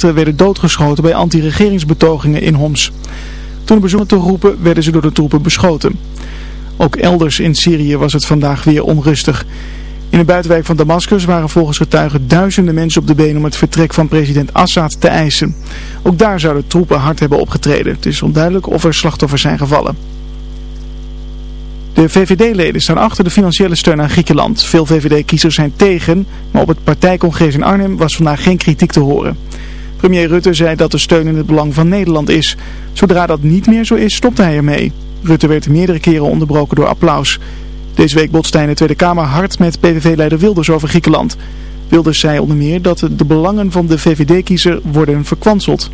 werden doodgeschoten bij anti-regeringsbetogingen in Homs. Toen de te roepen werden ze door de troepen beschoten. Ook elders in Syrië was het vandaag weer onrustig. In de buitenwijk van Damascus waren volgens getuigen duizenden mensen op de been om het vertrek van president Assad te eisen. Ook daar zouden troepen hard hebben opgetreden. Het is onduidelijk of er slachtoffers zijn gevallen. De VVD-leden staan achter de financiële steun aan Griekenland. Veel VVD-kiezers zijn tegen, maar op het partijcongres in Arnhem was vandaag geen kritiek te horen. Premier Rutte zei dat de steun in het belang van Nederland is. Zodra dat niet meer zo is, stopte hij ermee. Rutte werd meerdere keren onderbroken door applaus. Deze week botste hij in de Tweede Kamer hard met PVV-leider Wilders over Griekenland. Wilders zei onder meer dat de belangen van de VVD-kiezer worden verkwanseld.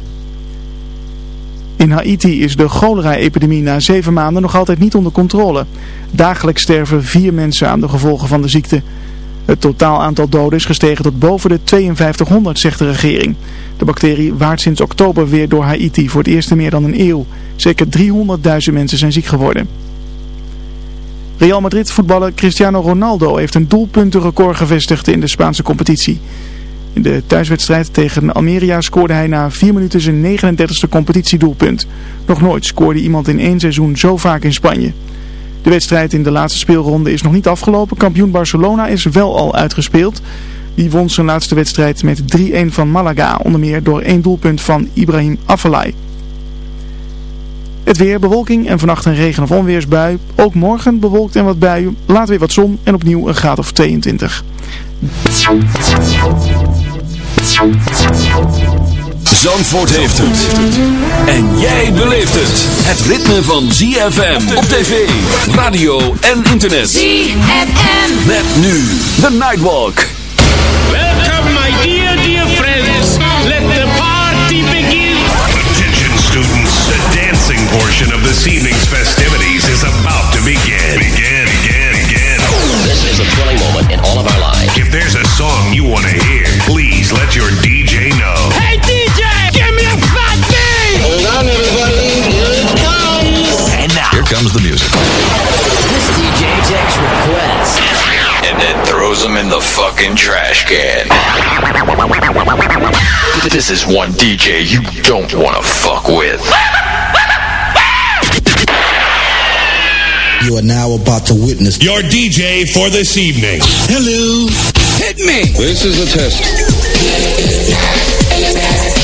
In Haiti is de cholera-epidemie na zeven maanden nog altijd niet onder controle. Dagelijks sterven vier mensen aan de gevolgen van de ziekte. Het totaal aantal doden is gestegen tot boven de 5200, zegt de regering. De bacterie waart sinds oktober weer door Haiti voor het eerst in meer dan een eeuw. Zeker 300.000 mensen zijn ziek geworden. Real Madrid voetballer Cristiano Ronaldo heeft een doelpuntenrecord gevestigd in de Spaanse competitie. In de thuiswedstrijd tegen Almeria scoorde hij na 4 minuten zijn 39e competitiedoelpunt. Nog nooit scoorde iemand in één seizoen zo vaak in Spanje. De wedstrijd in de laatste speelronde is nog niet afgelopen. Kampioen Barcelona is wel al uitgespeeld. Die won zijn laatste wedstrijd met 3-1 van Malaga, onder meer door één doelpunt van Ibrahim Afellay. Het weer, bewolking en vannacht een regen- of onweersbui. Ook morgen bewolkt en wat buien. Later weer wat zon en opnieuw een graad of 22. Zandvoort heeft het. En jij beleeft het. Het ritme van ZFM op tv, radio en internet. ZFM. Met nu de Nightwalk. Welcome, my dear, dear friends. Let the party begin. Attention students, the dancing portion of this evening's festivities is about to begin. Begin, begin, begin. This is a thrilling moment in all of our lives. If there's a song you want to hear, please let your DJ comes the music. This DJ takes requests. and then throws them in the fucking trash can. This is one DJ you don't want to fuck with. You are now about to witness Your DJ for this evening. Hello. Hit me! This is a test.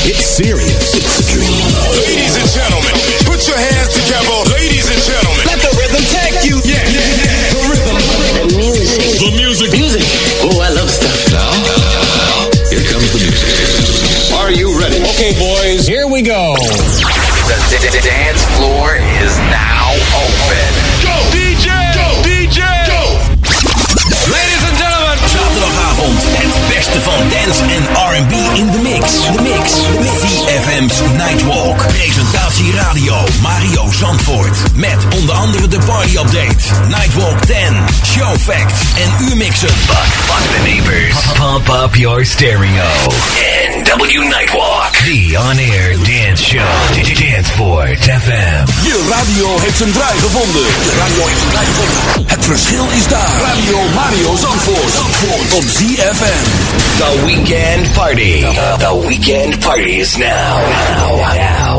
It's serious. It's a dream. Ladies and gentlemen, Okay, boys, here we go. The d- d- dance floor is now open. Go, DJ. Go, DJ. Go. Ladies and gentlemen, zaterdagavond het beste van dance en R&B in de mix. De mix. CFM's Nightwalk. Radio Mario Zandvoort. Met onder andere de party update, Nightwalk 10, show facts en uurmixen. But fuck the neighbors. Pump up your stereo. NW Nightwalk. The on-air dance show. Danceport FM. Je radio heeft zijn draai gevonden. Je radio heeft zijn draai gevonden. Het verschil is daar. Radio Mario Zandvoort. Zandvoort. Op ZFM. The Weekend Party. The Weekend Party is now. Now, now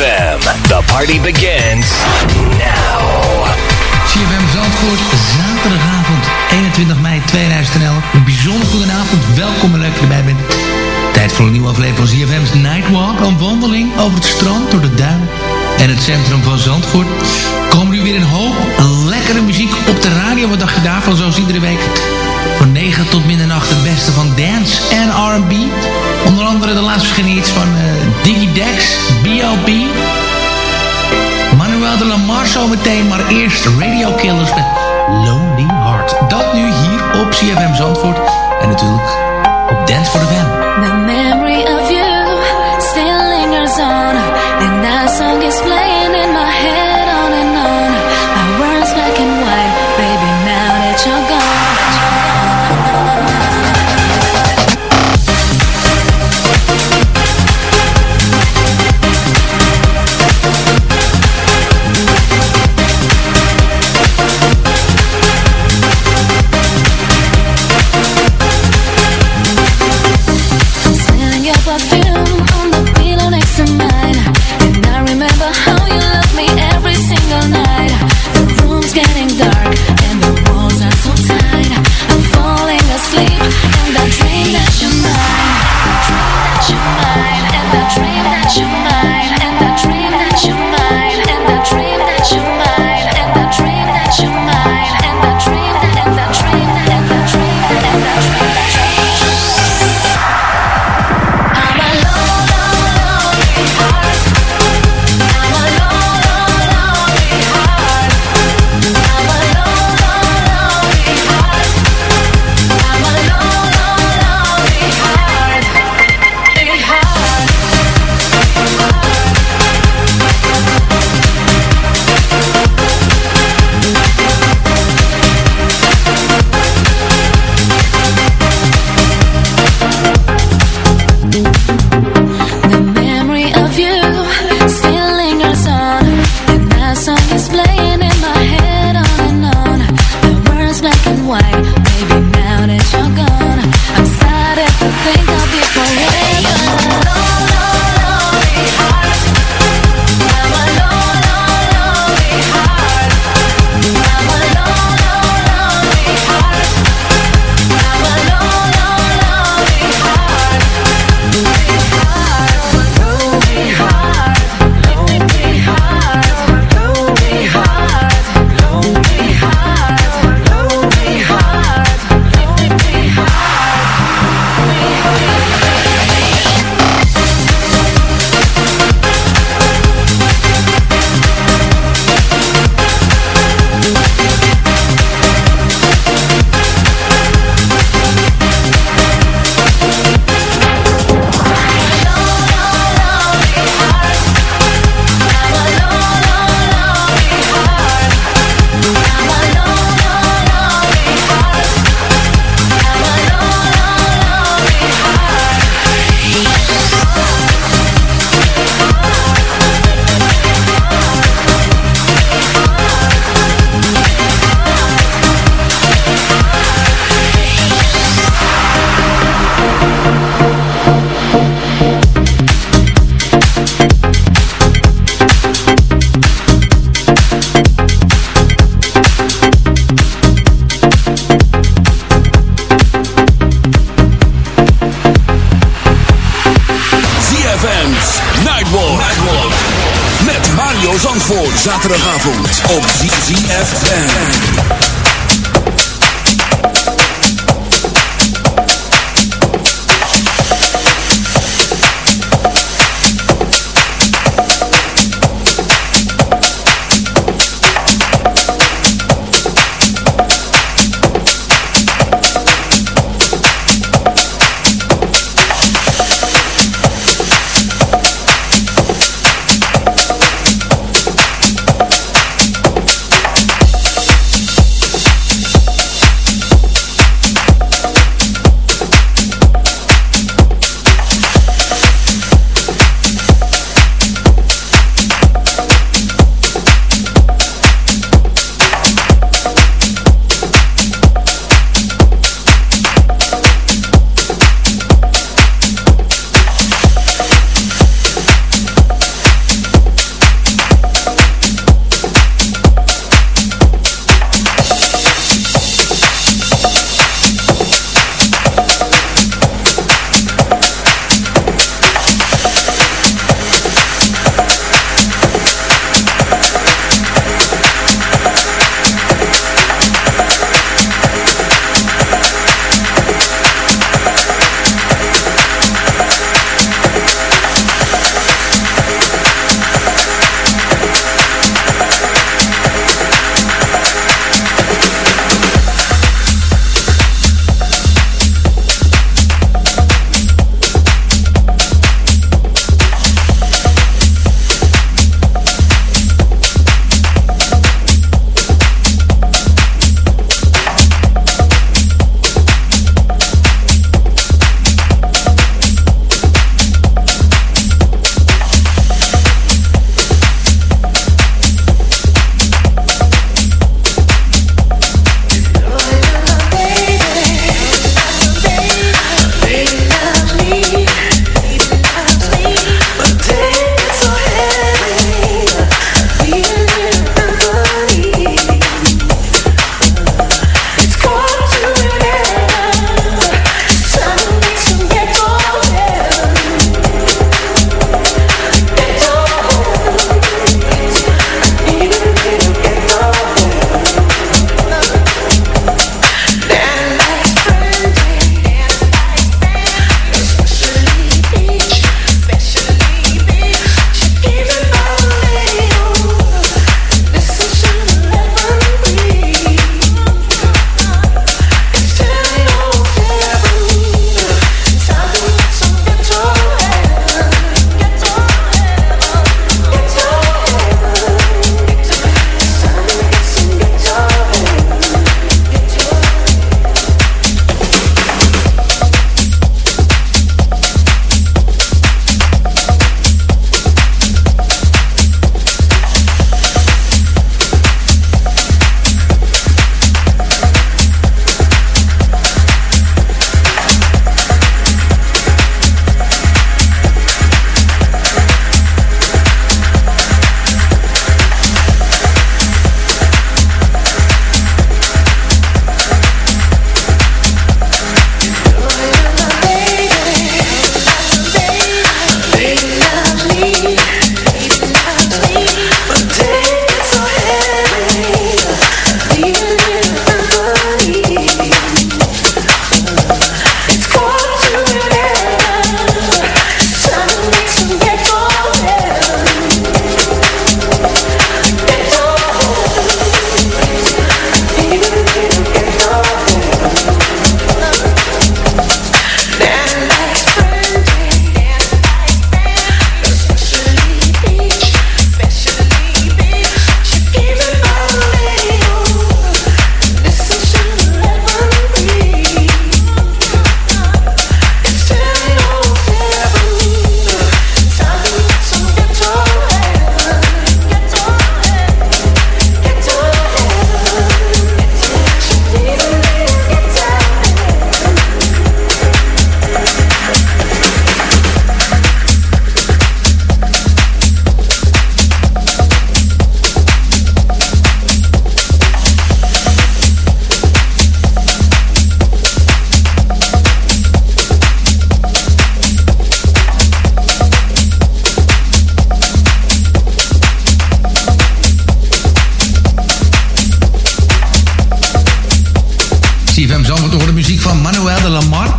The party begins now. CFM Zandvoort, zaterdagavond 21 mei 2011. Een bijzonder goede avond, welkom en leuk dat je erbij bent. Tijd voor een nieuwe aflevering van CFM's Nightwalk. Een wandeling over het strand, door de duinen en het centrum van Zandvoort. Komen nu weer een hoop lekkere muziek op de radio. Wat dacht je daarvan, zoals iedere week? Van 9 tot middernacht het beste van dance en R&B. Onder andere de laatste verschenen iets van eh, Diggy Dex, B.O.B., Manuel de Lamar zometeen, maar eerst Radio Killers met Lonely Heart. Dat nu hier op CFM Zandvoort en natuurlijk op Dance for the Fam. The memory of you still on, and that song is playing in my head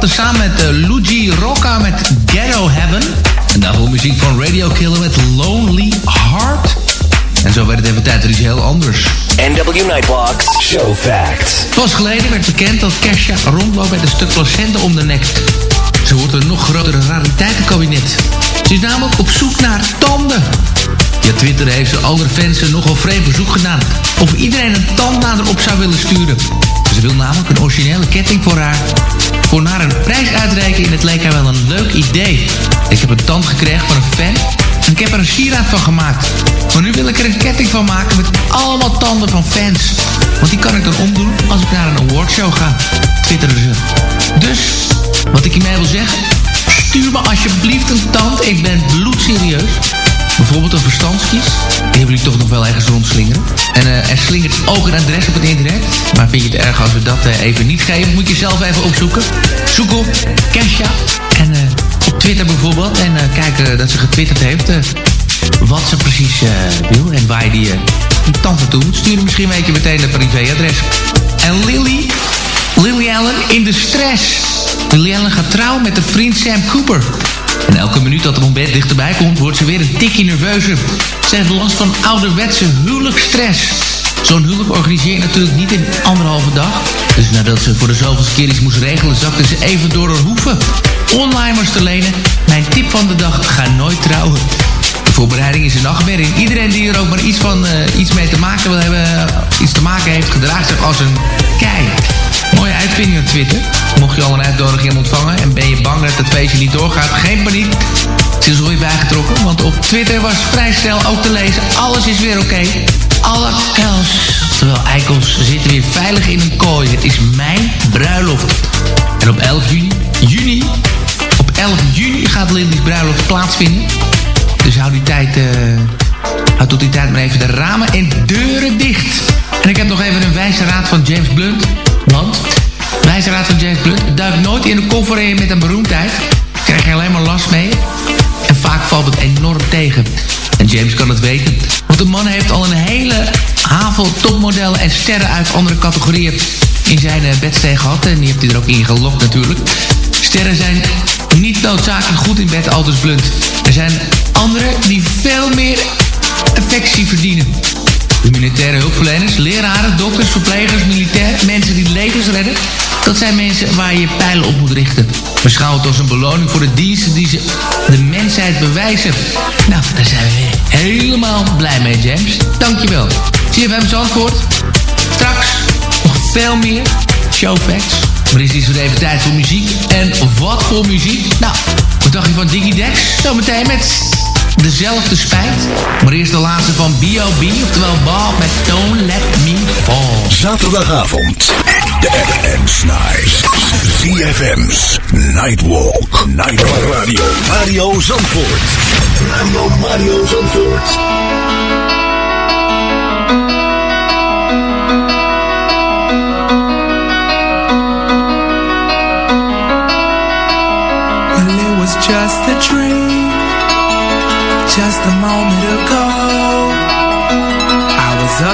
tezamen met uh, Luigi Rocca met Ghetto Heaven. En daarvoor muziek van Radio Killer met Lonely Heart. En zo werd het even tijd voor iets heel anders. NW Nightwalks Show Facts. Pas geleden werd bekend dat Kesha rondloopt met een stuk placenta om de nek. Ze wordt een nog grotere rariteitenkabinet. Ze is namelijk op zoek naar tanden. Ja, Twitter heeft zijn andere fans een nogal vreemd verzoek gedaan. Of iedereen een tandnader op zou willen sturen. Wil namelijk een originele ketting voor haar. Voor naar een prijs uitreiken in het leek haar wel een leuk idee. Ik heb een tand gekregen van een fan. En ik heb er een sieraad van gemaakt. Maar nu wil ik er een ketting van maken met allemaal tanden van fans. Want die kan ik dan omdoen als ik naar een awardshow ga. Twitteren ze. Dus, wat ik hiermee wil zeggen... Stuur me alsjeblieft een tand. Ik ben bloedserieus. Bijvoorbeeld een verstandskies. Die hebben jullie toch nog wel ergens rondslingeren. En uh, er slingert ook een adres op het internet. Maar vind je het erg als we dat uh, even niet geven? Moet je zelf even opzoeken. Zoek op Kesha. En uh, op Twitter bijvoorbeeld. En kijken dat ze getwitterd heeft. wat ze precies wil. En waar die, die tante toe moet. Stuur misschien weet je meteen het privéadres. En Lily. Lily Allen in de stress. Lily Allen gaat trouwen met de vriend Sam Cooper. En elke minuut dat er ontbijt dichterbij komt, wordt ze weer een tikje nerveuzer. Ze heeft last van ouderwetse huwelijksstress. Zo'n huwelijk organiseer natuurlijk niet in anderhalve dag. Dus nadat ze voor de zoveelste keer iets moest regelen, zakte ze even door haar hoeven. Onlimers te lenen. Mijn tip van de dag, ga nooit trouwen. De voorbereiding is een nachtmerrie. En iedereen die er ook maar iets, van, uh, iets mee te maken wil hebben, iets te maken heeft, gedraagt zich als een kei. Mooie uitvinding op Twitter. Mocht je al een uitnodiging ontvangen en ben je bang dat het feestje niet doorgaat, geen paniek. Ze is alweer bijgetrokken, want op Twitter was vrij snel ook te lezen. Alles is weer oké. Alle kels, terwijl eikels, zitten weer veilig in een kooi. Het is mijn bruiloft. En op 11 juni, juni, op 11 juni gaat Lindy's bruiloft plaatsvinden. Dus hou die tijd, uh, houd tot die tijd maar even de ramen en deuren dicht. En ik heb nog even een wijze raad van James Blunt. Want, wijze raad van James Blunt, duik nooit in de koffer met een beroemdheid. Krijg je alleen maar last mee. En vaak valt het enorm tegen. En James kan het weten. Want de man heeft al een hele havel topmodellen en sterren uit andere categorieën in zijn eh, bedstee gehad. En die heeft hij er ook in gelokt natuurlijk. Sterren zijn niet noodzakelijk goed in bed, aldus blunt. Er zijn anderen die veel meer affectie verdienen. Humanitaire hulpverleners, leraren, dokters, verplegers, militair, mensen die levens redden. Dat zijn mensen waar je pijlen op moet richten. Beschouw het als een beloning voor de diensten die ze de mensheid bewijzen. Nou, daar zijn we weer helemaal blij mee, James. Dankjewel. CFM Zandvoort. Straks nog veel meer showfacts. Maar is het even tijd voor muziek. En wat voor muziek? Nou, wat dacht je van Diggy Dex? Zometeen met dezelfde spijt. Maar eerst de laatste van B.O.B. Oftewel Bob met Don't Let Me Fall. Zaterdagavond. De FM's Night. ZFM's Nightwalk. Nightwalk Radio. Mario Zandvoort. Radio Mario Zandvoort.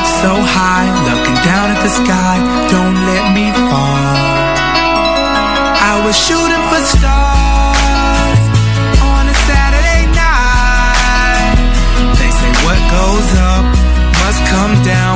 So high, looking down at the sky. Don't let me fall. I was shooting for stars On a Saturday night. They say what goes up must come down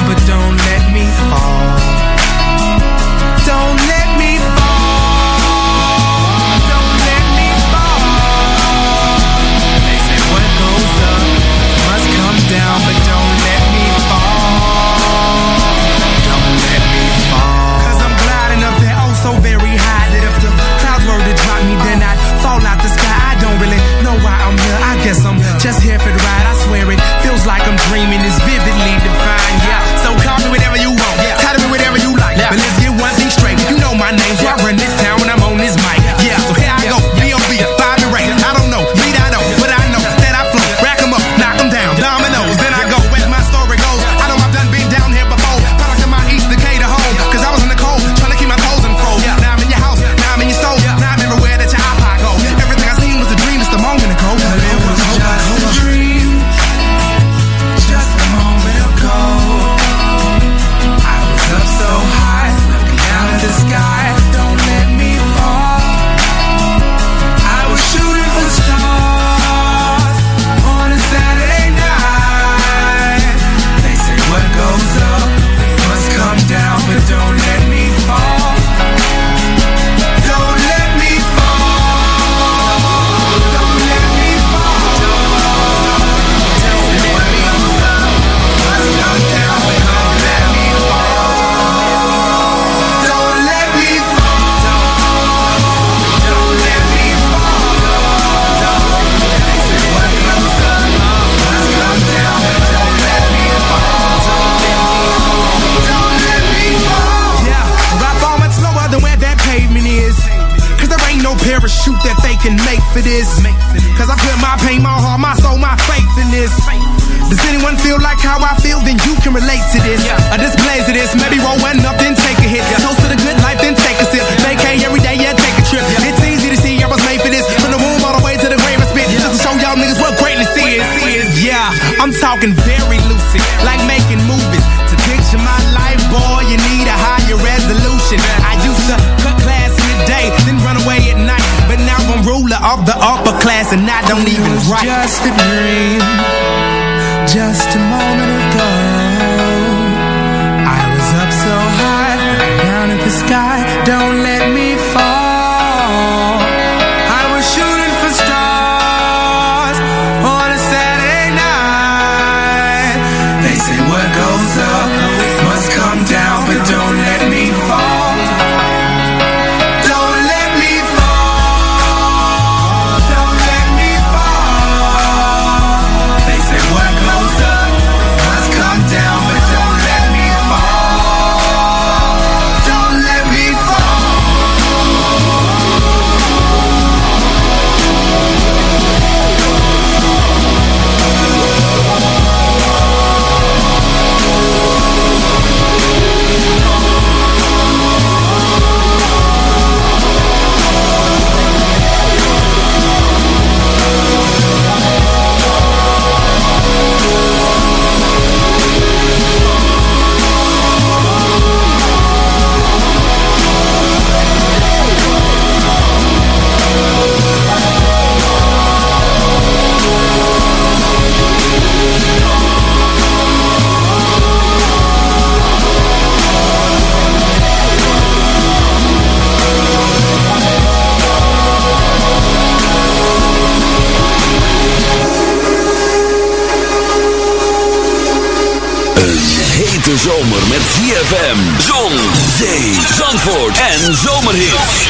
zandvoort en zomerhits.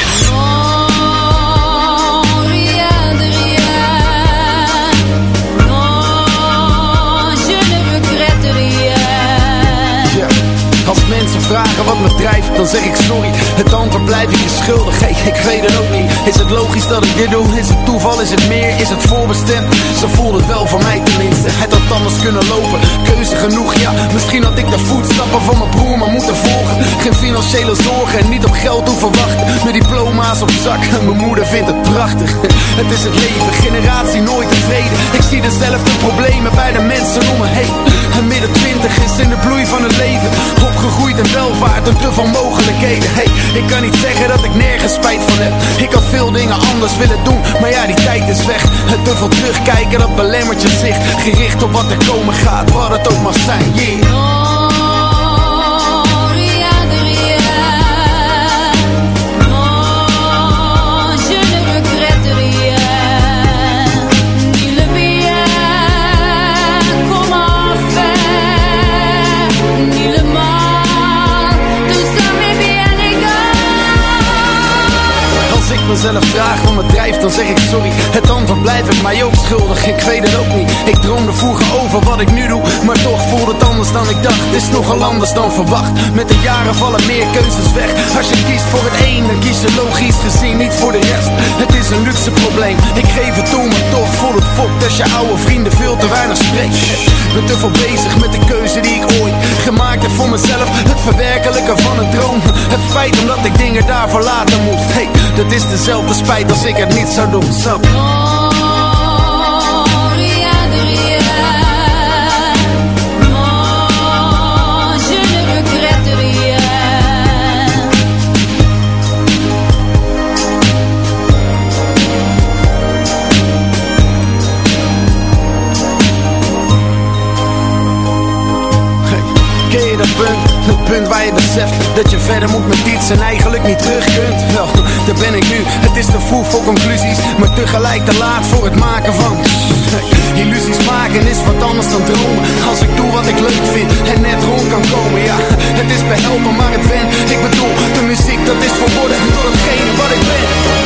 Ja, als mensen vragen wat me drijft, dan zeg ik sorry. Het antwoord blijf ik je schuldig, hey, ik weet het ook niet. Is het logisch dat ik dit doe? Is het toeval? Is het meer? Is het voorbestemd? Zo voelt het wel voor mij tenminste. Het had anders kunnen lopen, genoeg, ja. Misschien had ik de voetstappen van mijn broer maar moeten volgen. Geen financiële zorgen en niet op geld hoeven wachten. Met diploma's op zak, mijn moeder vindt het prachtig. Het is het leven, generatie nooit tevreden. Ik zie dezelfde problemen bij de mensen om me heen. En midden twintig is in de bloei van het leven. Opgegroeid in welvaart en te veel mogelijkheden. Hey, ik kan niet zeggen dat ik nergens spijt van heb. Ik had veel dingen anders willen doen, maar ja, die tijd is weg. Het te veel terugkijken, dat belemmert je zicht. Gericht op wat er komen gaat, wat het ook mag zijn. Yeah. Mezelf vraag wat me drijft, dan zeg ik sorry. Het antwoord blijf ik mij ook schuldig, ik weet het ook niet. Ik droomde vroeger over wat ik nu doe, maar toch voelt het anders dan ik dacht. Het is nogal anders dan verwacht. Met de jaren vallen meer keuzes weg. Als je kiest voor het een, dan kies je logisch gezien niet voor de rest. Het is een luxe probleem, ik geef het toe, maar toch voelt het fokt als je oude vrienden veel te weinig spreekt. Ben te veel bezig met de keuze die ik ooit gemaakt heb voor mezelf. Het verwerkelijken van een droom. Het feit omdat ik dingen daarvoor laten moet. Hey, dat is dezelfde spijt als ik het niet zou doen. Zo. Beseft dat je verder moet met iets en eigenlijk niet terug kunt. Wel, daar ben ik nu. Het is te vroeg voor conclusies, maar tegelijk te laat voor het maken van. Illusies maken is wat anders dan dromen. Als ik doe wat ik leuk vind en net rond kan komen, ja. Het is behelpen, maar het wen. Ik bedoel, de muziek dat is verworden tot hetgene wat ik ben.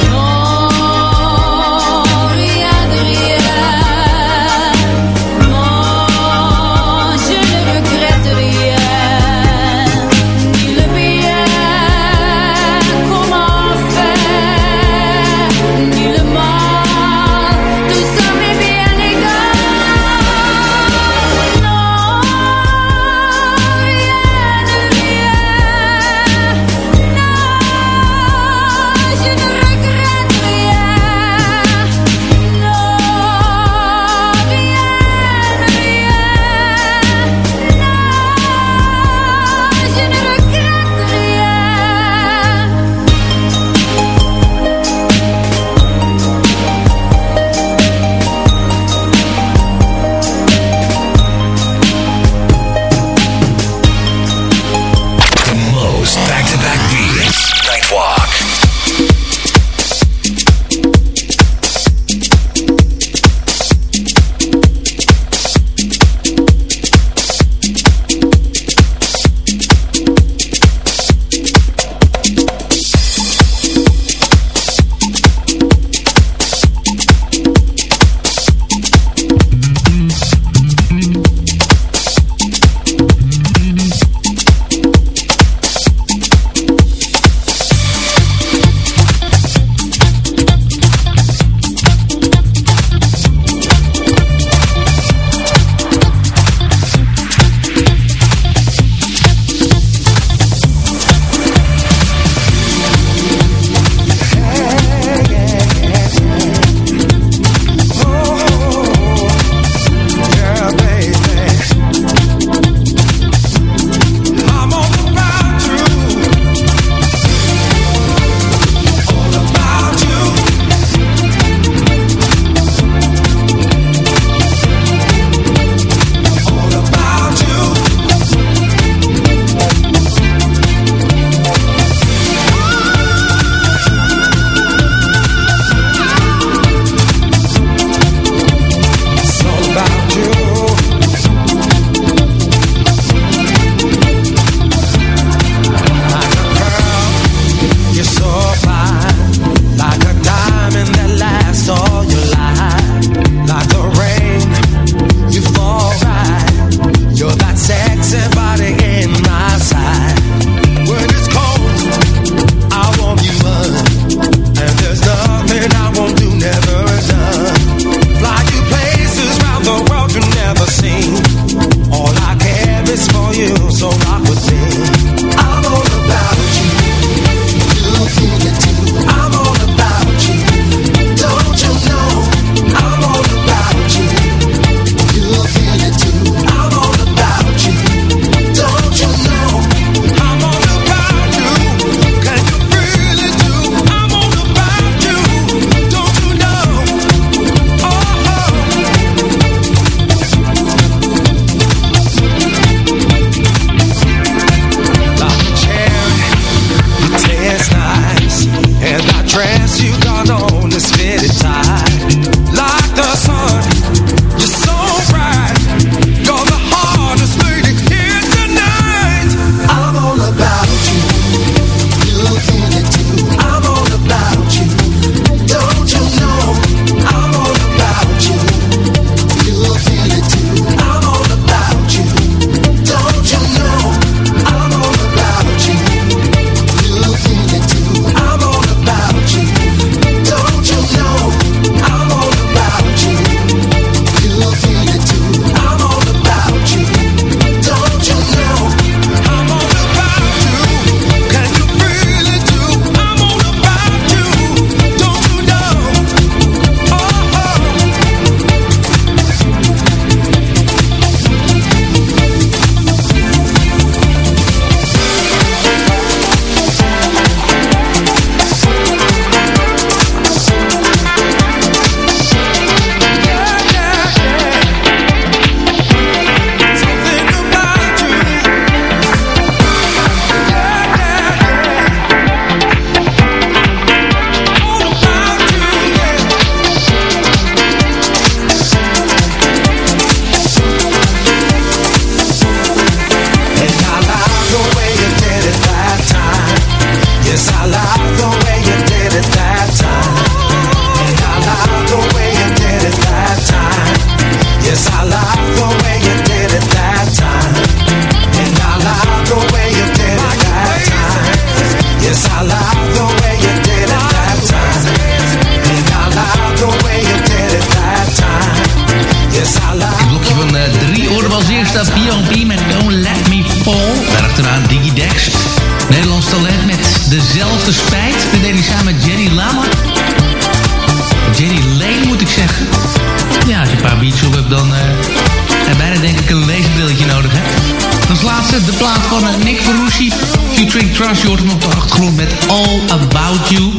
Je hoort hem op de achtergrond met All About You.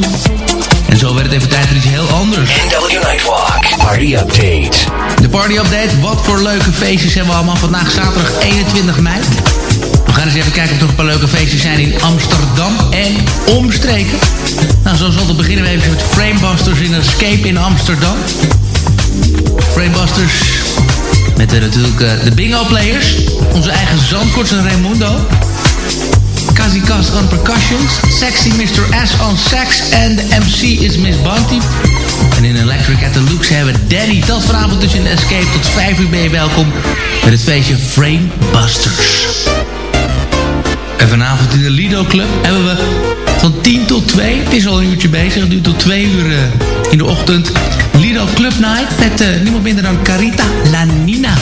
En zo werd het even tijd voor iets heel anders. NW Nightwalk. Party Update. De party update. Wat voor leuke feestjes hebben we allemaal vandaag zaterdag 21 mei. We gaan eens even kijken of er nog een paar leuke feestjes zijn in Amsterdam en omstreken. Nou, zoals altijd beginnen we even met Framebusters in Escape in Amsterdam. Framebusters met uh, natuurlijk uh, de bingo players. Onze eigen Zandvoorts en Raimundo. Kazikas on percussions. Sexy Mr. S on sax. En de MC is Miss Bounty. En in Electric at the Looks hebben we Danny. Dat vanavond dus in Escape. Tot 5 uur ben je welkom met het feestje Frame Busters. En vanavond in de Lido Club hebben we van 10 tot 2. Het is al een uurtje bezig. Duurt tot 2 uur uh, in de ochtend. Lido Club Night met uh, niemand minder dan Carita La Nina.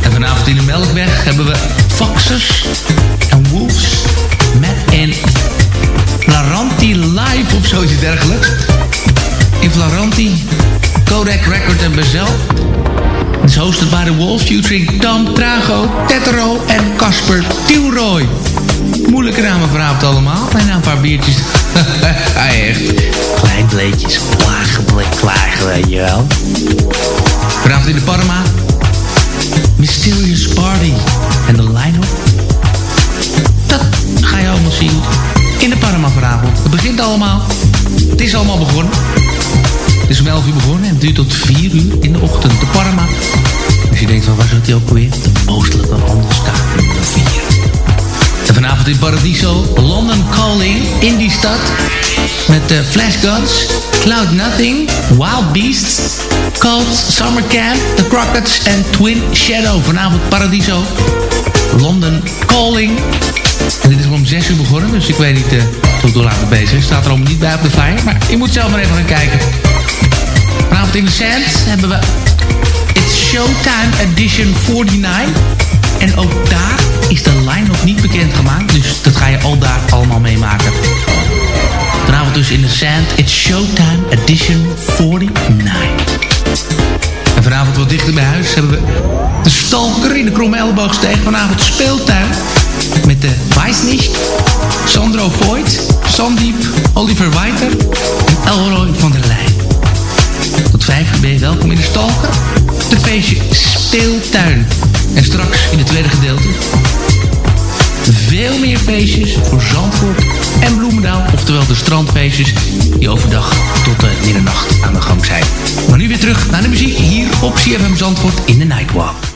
En vanavond in de Melkweg hebben we Foxes en Wolves met in Flaranti Live of zoiets dergelijks. In Flaranti, Kodak Record en Bezel. Het is hosted by The Wolves featuring Tom Trago, Tetero en Casper Tilroy. Moeilijke namen vanavond allemaal. En een paar biertjes. Hij echt. Klein. Klagen, klagen, weet je wel. Vanavond in de Parma. Mysterious Party. En de line-up. Dat ga je allemaal zien in de Parma vanavond. Het begint allemaal. Het is allemaal begonnen. Het is om 11 uur begonnen en het duurt tot 4 uur in de ochtend. De Parma. Als je denkt van waar zit hij ook weer? De oostelijke handelskamer nummer 4. En vanavond in Paradiso, London Calling, in die stad. Met uh, Flash Guns, Cloud Nothing, Wild Beasts, Cult, Summer Camp, The Crockets en Twin Shadow. Vanavond Paradiso, London Calling. En dit is om 6 uur begonnen, dus ik weet niet uh, tot hoe laat bezig is. Staat er allemaal niet bij op de flyer, maar je moet zelf maar even gaan kijken. Vanavond in de Sands hebben we It's Showtime Edition 49. En ook daar is de line nog niet bekendgemaakt. Dus dat ga je al daar allemaal meemaken. Vanavond dus in de Sand. It's Showtime Edition 49. En vanavond wat dichter bij huis hebben we de Stalker in de Kromme Elleboogsteeg. Vanavond speeltuin met de Weisnicht, Sandro Voigt, Sandiep, Oliver Weiter en Elroy van der Leyen. Tot vijf uur ben je welkom in de Stalker. Het feestje Speeltuin. En straks in het tweede gedeelte veel meer feestjes voor Zandvoort en Bloemendaal. Oftewel de strandfeestjes die overdag tot de middernacht aan de gang zijn. Maar nu weer terug naar de muziek hier op CFM Zandvoort in de Nightwalk.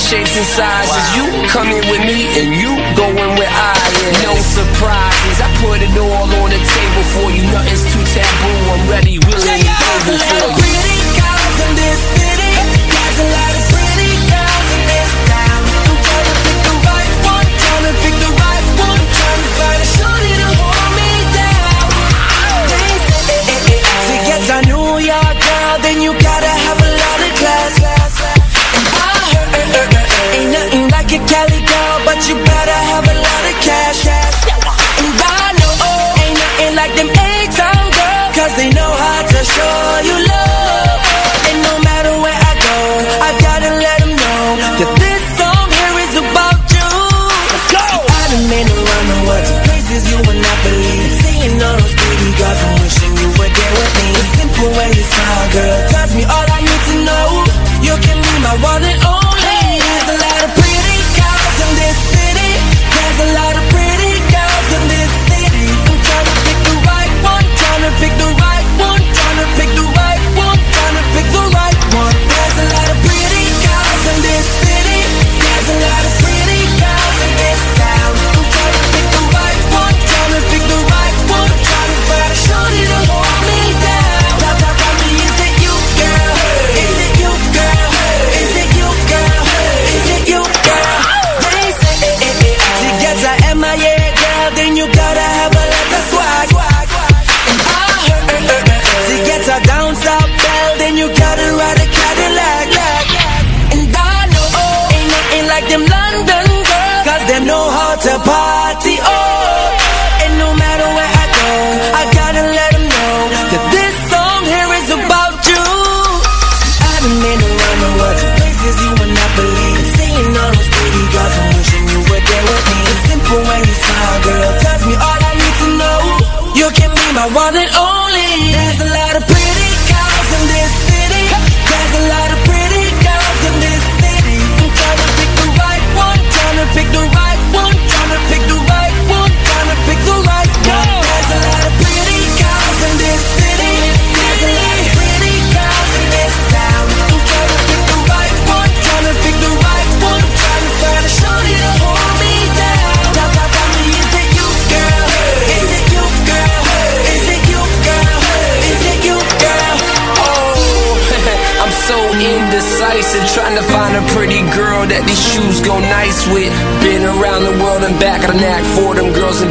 shapes and sizes. You come in with me and you go in where I am. No surprises. I put it all on the table for you. Nothing's too taboo. I'm ready, willing, and able for you. Pretty girls and this sure you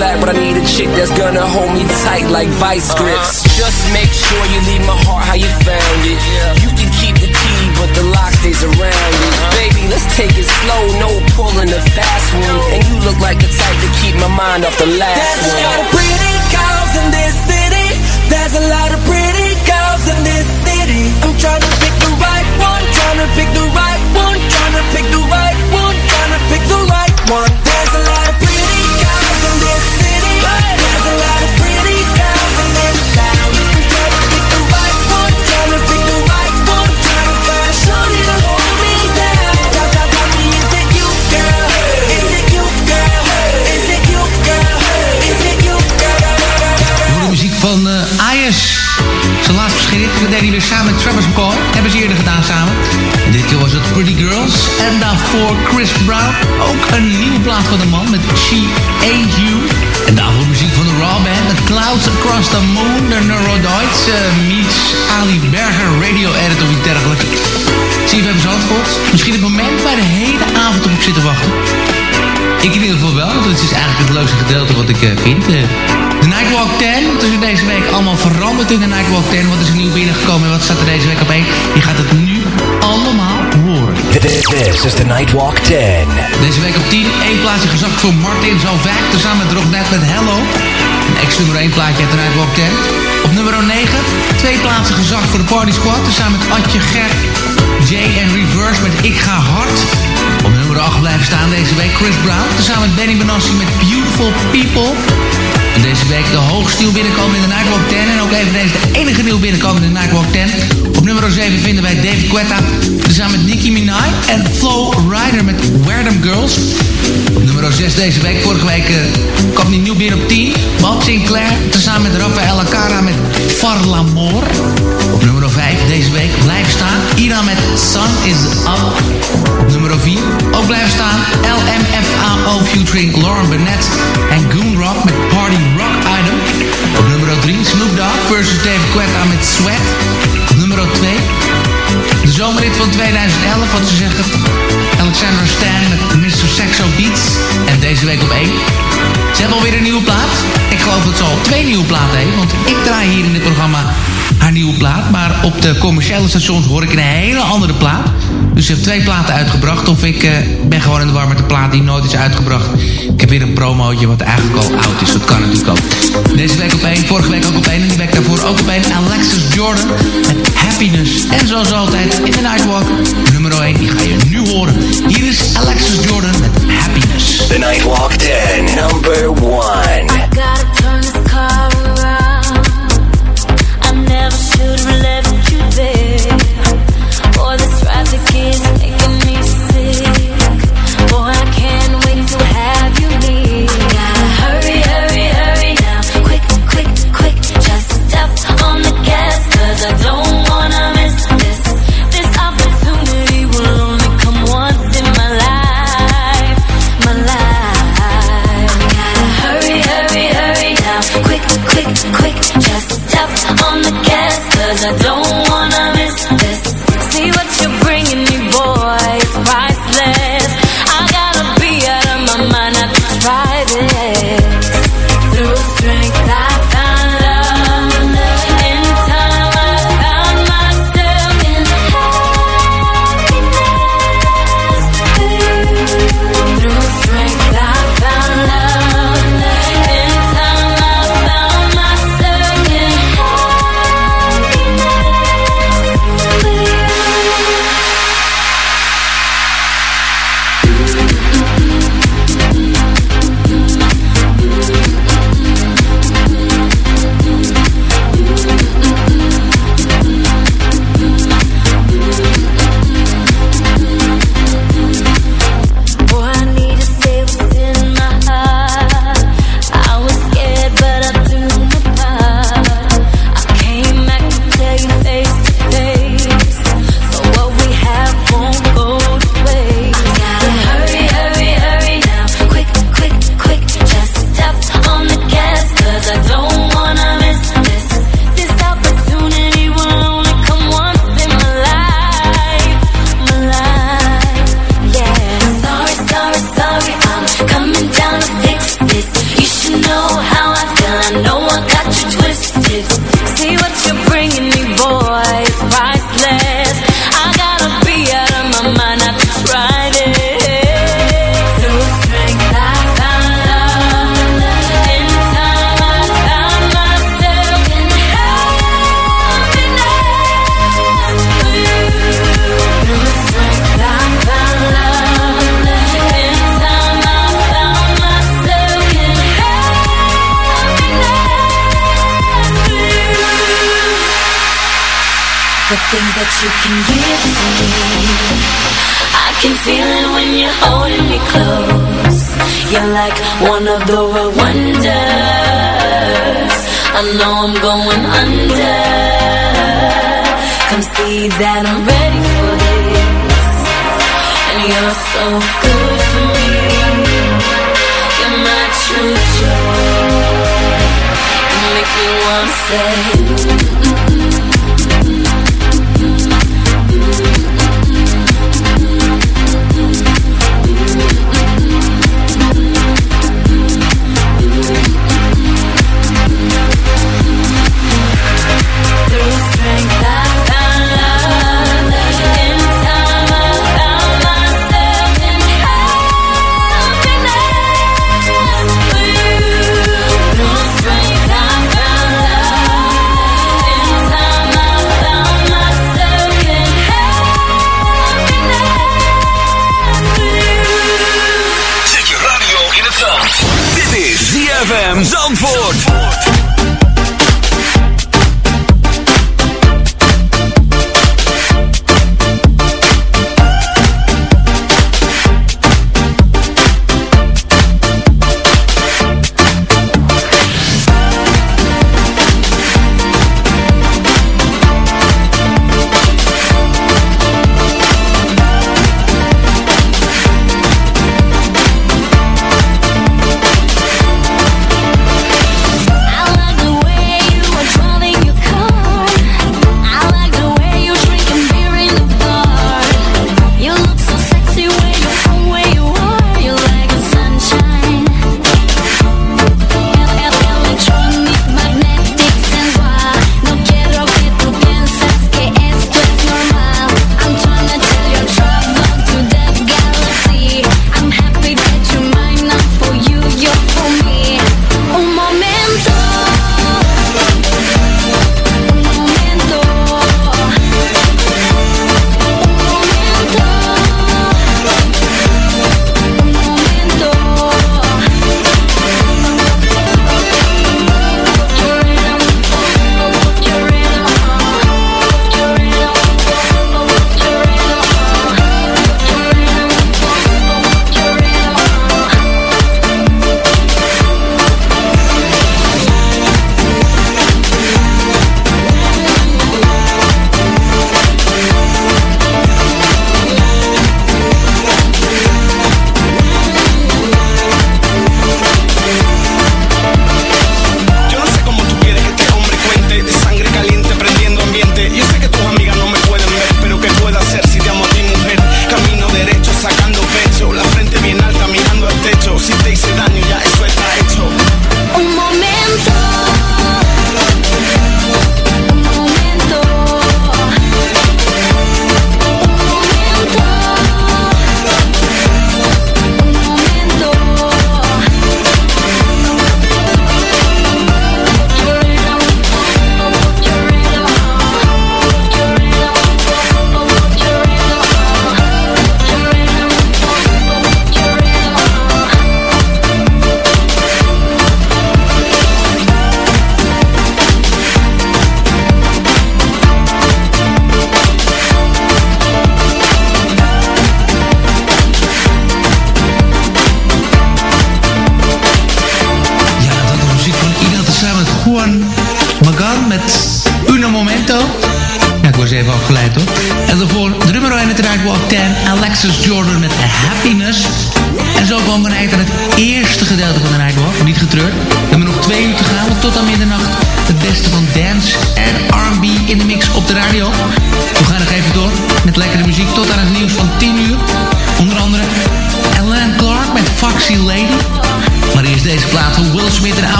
black, but I need a chick that's gonna hold me tight like vice uh-huh. grips. Just make sure you leave my heart how you found it. Yeah. You can keep the key, but the lock stays around it. Uh-huh. Baby, let's take it slow, no pulling the fast one. And you look like the type to keep my mind off the last There's a one. lot of pretty girls in this city. There's a lot of pretty girls in this city. I'm trying to pick the right one, trying to pick the right one, trying to pick the right van eh Ayers. Zijn laatste verschenen, dat deed hij weer samen met Travis McCoy. Hebben ze eerder gedaan samen. En dit keer was het Pretty Girls. En daarvoor Chris Brown. Ook een nieuwe plaat van de man met She Ain't You. En daarvoor muziek van de Raw Band met Clouds Across the Moon. De Neurodoids eh, meets Ali Berger Radio Edit of iets dergelijks. Zie je bij Zandvoort? Misschien het moment waar de hele avond op zit te wachten. Ik in ieder geval wel, want het is eigenlijk het leukste gedeelte wat ik eh, vind. eh. De Nightwalk 10, wat is er deze week allemaal veranderd in de Nightwalk 10? Wat is er nieuw binnengekomen en wat staat er deze week op één? Je gaat het nu allemaal horen. This, is the Nightwalk 10. Deze week op 10, één plaatsje gezakt voor Martin Zalvac, tezamen met Rocknet met Hello. Een ex nummer 1 plaatje uit de Nightwalk 10. Op nummer 9, twee plaatsen gezakt voor de Party Squad, tezamen met Atje Ger, Jay en Reverse met Ik Ga Hard. Op nummer 8 blijven staan deze week Chris Brown, tezamen met Benny Benassi met Beautiful People. Deze week de hoogste nieuw binnenkomen in de Nightwalk 10. En ook eveneens de enige nieuw binnenkomen in de Nightwalk 10. Op nummer 7 vinden wij David Guetta. Tezamen met Nicki Minaj. En Flo Rider met Wear Them Girls. Nummer 6 deze week. Vorige week eh, kwam nieuw binnen op 10. Bob Sinclair. Tezamen met Rafael Cara met Farlamor. Op nummer 5 deze week blijft staan. Ira met Sun is Up. Nummer 4 ook blijven staan. LMFAO featuring Lauren Burnett en Goon Rock met Party Rock Item. Nummer 3 Snoop Dogg versus David Guetta met Sweat. Nummer 2 de zomerrit van 2011, wat ze zeggen. Alexander Stan met Mr. Sexo Beats. En deze week op 1. Ze hebben alweer een nieuwe plaat. Ik geloof dat ze al twee nieuwe platen heeft. Want ik draai hier in dit programma haar nieuwe plaat. Maar op de commerciële stations hoor ik een hele andere plaat. Dus ze heeft twee platen uitgebracht. Of ik eh, ben gewoon in de war met de plaat die nooit is uitgebracht. Ik heb weer een promootje wat eigenlijk al oud is. Dat kan natuurlijk ook. Deze week op één, vorige week ook op één. En die week daarvoor ook op één. Alexis Jordan met Happiness. En zoals altijd in de Nightwalk. Nummer 1, die ga je nu horen. Hier is Alexis Jordan met Happiness. The Nightwalk 10, number 1.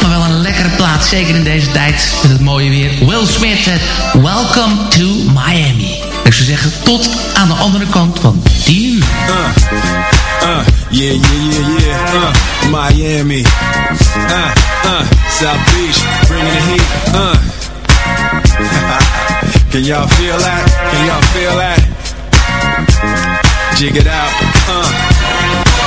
maar wel een lekkere plaats, zeker in deze tijd. Met het mooie weer. Will Smith met Welcome to Miami. Ik zou zeggen, tot aan de andere kant van die. uur. Uh, uh, yeah, yeah, yeah, yeah. Uh, Miami. Uh, uh, South Beach, bringing the heat. Uh. Can y'all feel that? Can y'all feel that? Jig it out. Uh.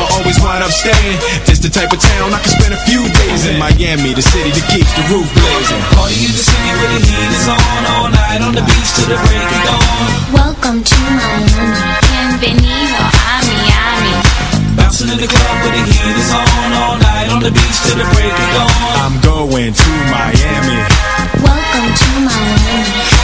I always wind up staying. This the type of town I can spend a few days in. Miami, the city that keeps the roof blazing. Party in the city where the heat is on all night on the beach till the break of dawn. Welcome to Miami. Bienvenido a Miami. Bouncing in the club where the heat is on all night on the beach till the break of dawn. I'm going to Miami. Welcome to Miami.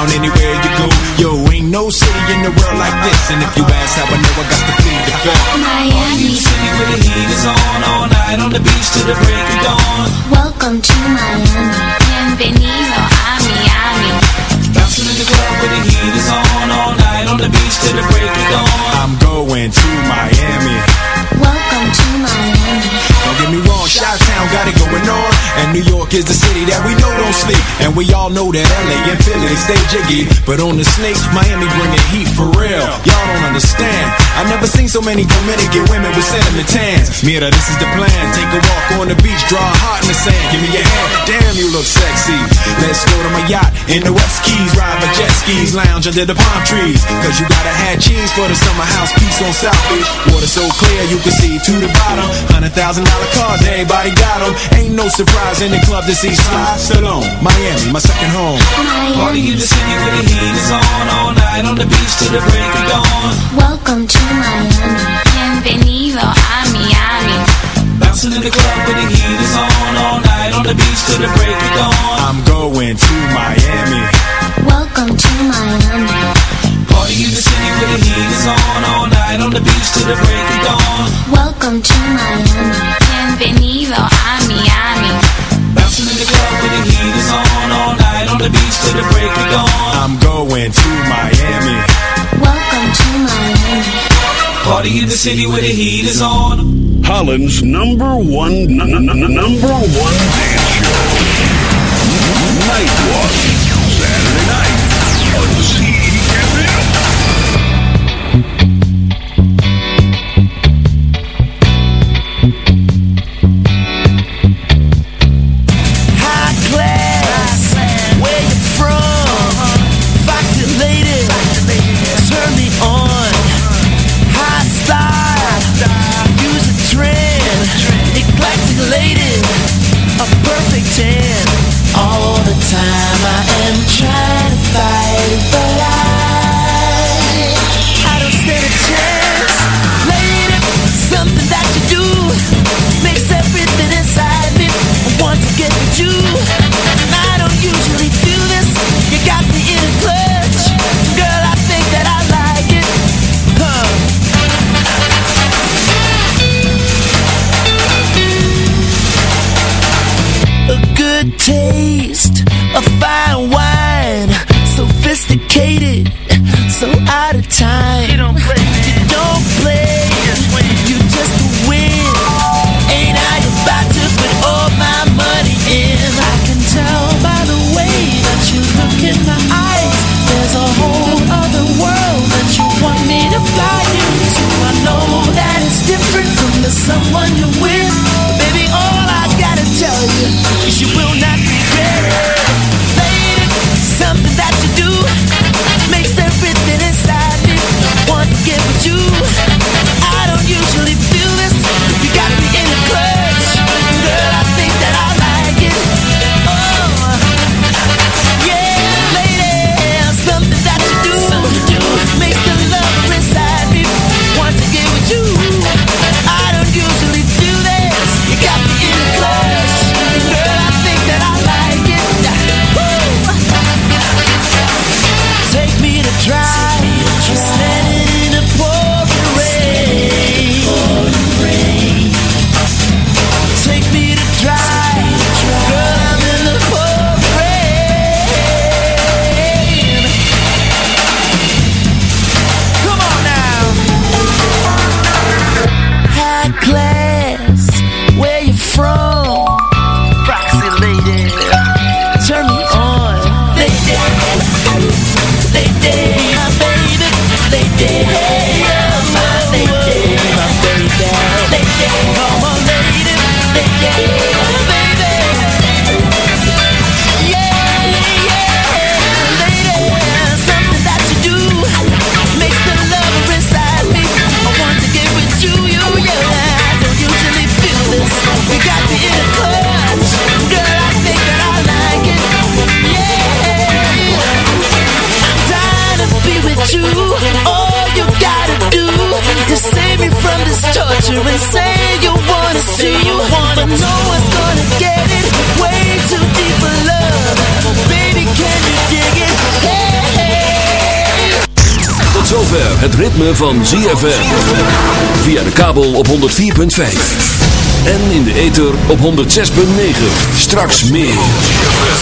anywhere you go. Yo, ain't no city in the world like this, and if you ask how I know, I got to plead the fifth. Miami. City where the heat is on all night on the beach till the break of dawn. Welcome to Miami. Bienvenido a Miami. Bouncing in the club where the heat is on all night on the beach till the break of dawn. I'm going to Miami. Welcome to Miami. Don't get me wrong, Chi-Town got it going on. And New York is the city that we know don't sleep. And we all know that LA and Philly stay jiggy. But on the snake, Miami bringing heat for real. Y'all don't understand. I never seen so many Dominican women with cinnamon tans. Mira, this is the plan. Take a walk on the beach, draw a heart in the sand. Give me your hand. Damn, you look sexy. Let's go to my yacht in the West Keys. Ride my jet skis, lounge under the palm trees. Cause you gotta have cheese for the summer house piece on South Beach. Water so clear you can see to the bottom. Hundred thousand dollar cars, everybody got them. Ain't no surprise in the club to see Sly Stallone. Miami, my second home. Party in the city where the heat is on all night on the beach till the break of dawn. Welcome to Miami. Bienvenido a Miami. Bouncing in the club where the heat is on all night on the beach till the break of dawn. I'm going to Miami. Welcome to Miami. Party in the city where the heat is on all night on the beach till the break of dawn. Welcome to Miami. Bienvenido a Miami. Bouncing in the club where the heat is on all night on the beach till the break of dawn. I'm going to Miami. Welcome to Miami. Party in the city where the heat is on. Holland's number one, n- n- n- number one dance show. Nightwalk. Saturday night on CFM. Het ritme van ZFM. Via de kabel op 104.5. En in de ether op 106.9. Straks meer.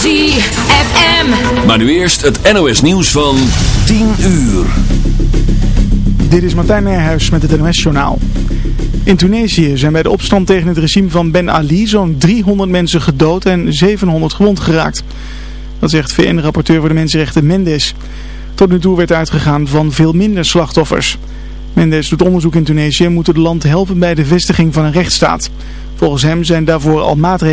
ZFM. Maar nu eerst het NOS nieuws van 10 uur. Dit is Martijn Nijhuis met het NOS-journaal. In Tunesië zijn bij de opstand tegen het regime van Ben Ali zo'n 300 mensen gedood en 700 gewond geraakt. Dat zegt VN-rapporteur voor de mensenrechten Mendes. Tot nu toe werd uitgegaan van veel minder slachtoffers. Mendes doet onderzoek in Tunesië en moet het land helpen bij de vestiging van een rechtsstaat. Volgens hem zijn daarvoor al maatregelen.